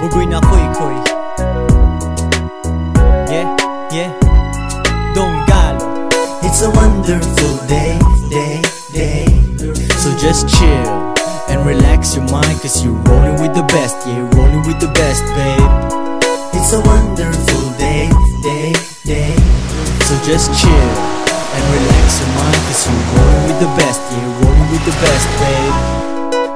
Buguina Khoi Khoi Yeah, yeah. Don Galo It's a wonderful day, day, day. So just chill and relax your mind Cause you're rolling with the best, yeah, rolling with the best, babe. It's a wonderful day, day, day. So just chill and relax your mind. Cause you're rolling with the best. Yeah, rolling with the best, babe.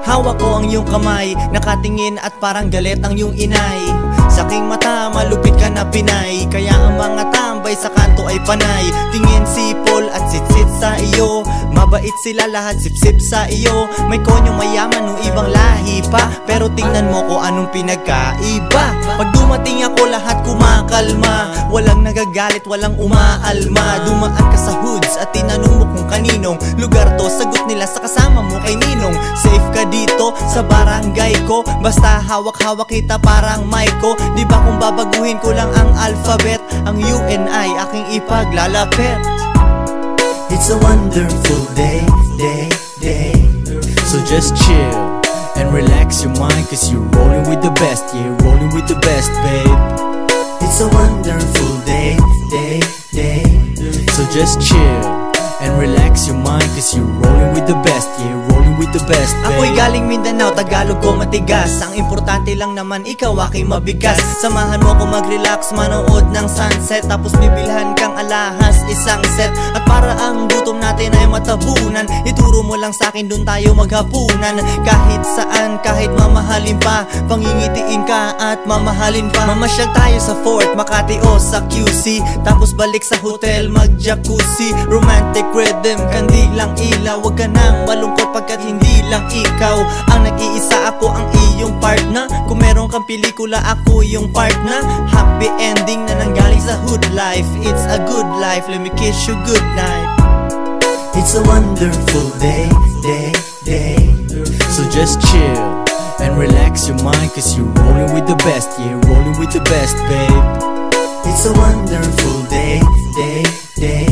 Hawak ko ang iyong kamay Nakatingin at parang galit ang iyong inay Sa aking mata, malupit ka na pinay Kaya ang mga tambay sa kanto ay panay Tingin sipol at sitsit sa iyo Mabait sila lahat sipsip sa iyo. May konyong mayaman ng ibang lahi pa. Pero tingnan mo ko anong pinagkaiba. Pag dumating ako lahat kumakalma. Walang nagagalit, walang umaalma. Dumaan ka sa hoods at tinanong mo kung kaninong Lugar to, sagot nila sa kasama mo kay Ninong. Safe ka dito sa barangay ko. Basta hawak-hawak kita parang Maiko Di ba kung babaguhin ko lang ang alphabet Ang U and I aking ipaglalapit It's a wonderful day, day, day. So just chill and relax your mind Cause you're rolling with the best Yeah, rolling with the best, babe It's a wonderful day, day, day. So just chill and relax your mind Cause you're rolling with the best Yeah, with the best, babe. Ako'y galing Mindanao, Tagalog ko matigas. Ang importante lang naman ikaw aking mabigas. Samahan mo ako mag-relax, manood ng sunset. Tapos bibilhan kang alahas, isang set. At para ang gutom natin matabunan. Ituro mo lang sa akin, dun tayo maghapunan. Kahit saan, kahit mamahalin pa Pangingitiin ka at mamahalin pa. Mamasyal tayo sa Fort Makati o sa QC Tapos balik sa hotel, mag-jacuzzi. Romantic rhythm, kandilang ilaw. Huwag ka nang malungkot pagkat hindi lang ikaw Ang nag-iisa. Ako ang iyong partner. Kung meron kang pelikula, ako yung partner. Happy ending na nanggaling sa hood life. It's a good life, let me kiss you good night It's a wonderful day, day, day. So just chill and relax your mind Cause you're rolling with the best Yeah, rolling with the best, babe It's a wonderful day, day, day.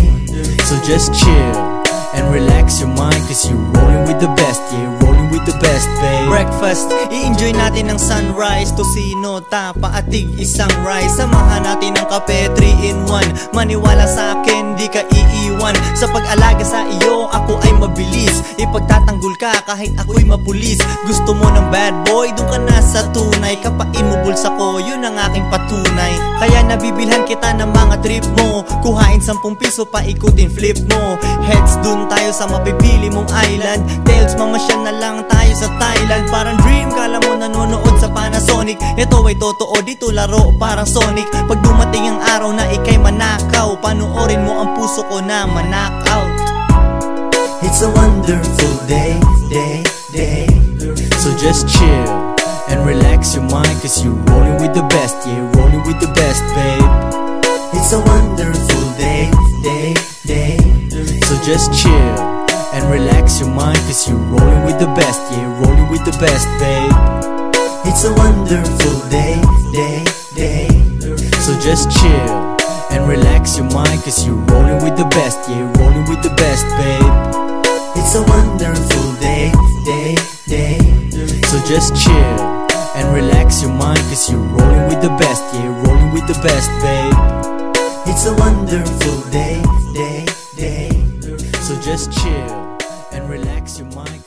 So just chill and relax your mind Cause you're rolling with the best Yeah, with the best, babe. Breakfast, i-enjoy natin ang sunrise. Tosino, tapa, atig, isang rice. Samahan natin ng kape, 3 in 1 Maniwala sa akin, di ka iiwan. Sa pag-alaga sa iyo, ako ay mabilis. Ipagtatanggol ka kahit ako'y mapulis. Gusto mo ng bad boy, dun ka na sa tunay. Kapain mo bulsa ko, yun ang aking patunay Nabibilhan kita ng mga trip mo. Kuhain 10 piso, paikutin flip mo. Heads dun tayo sa mapipili mong island. Tails, mamasyal na lang tayo sa Thailand. Parang dream, kala mo nanonood sa Panasonic. Ito ay totoo, dito laro parang Sonic. Pag dumating ang araw na ikay manakaw Panoorin mo ang puso ko na manakaw. It's a wonderful day, day, day. So just chill mind Cause you're rolling with the best Yeah, rolling with the best, babe It's a wonderful day, day, day. So just chill and relax your mind Cause you're rolling with the best Yeah, rolling with the best, babe It's a wonderful day, day, day. So just chill and relax your mind Cause you're rolling with the best Yeah, rolling with the best, babe It's a wonderful day, day, day. So just chill relax your mind Cause you're rolling with the best Yeah, rolling with the best, babe It's a wonderful day, day, day. So just chill and relax your mind